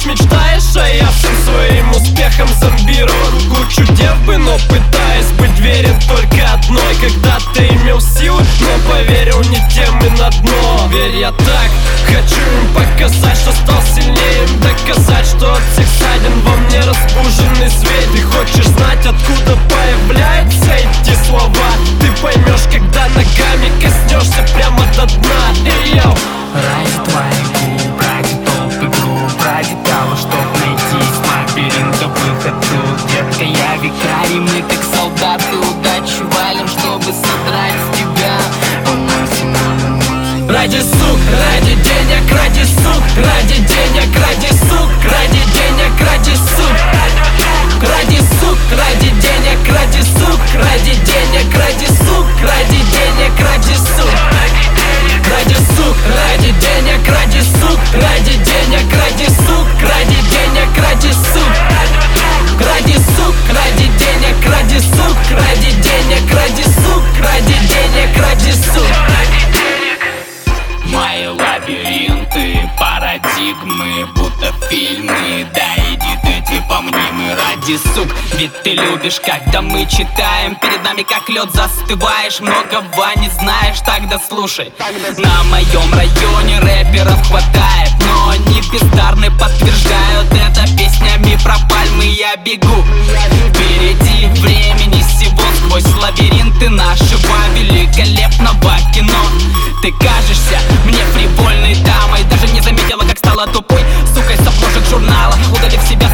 лишь мечтаешь, а я всем своим успехом зомбирован Кучу дев бы, но пытаюсь быть верен только одной. Когда ты имел силы, но поверил не тем и на дно. Верь, я так хочу им показать, что стал ради сук, ради денег, ради сук Ради сук, ради денег, ради сук, ради денег, ради сук, ради денег, ради сук Ради сук, ради денег, ради сук, ради денег, ради сук, ради денег, ради сук Ради сук, ради денег, ради сук, ради денег, ради сук, ради денег, ради сук Мои лабиринты, парадигмы, будто фильмы. Да иди ты типа мнимый ради сук. Ведь ты любишь, когда мы читаем Перед нами как лед застываешь. Многого не знаешь, тогда слушай. На моем районе рэперов хватает Но они бездарны подтверждают Это песнями про пальмы. Я бегу. Впереди времени всего сквозь лабиринты нашего великолепного кино. Ты кажешься журнала. Удалив себя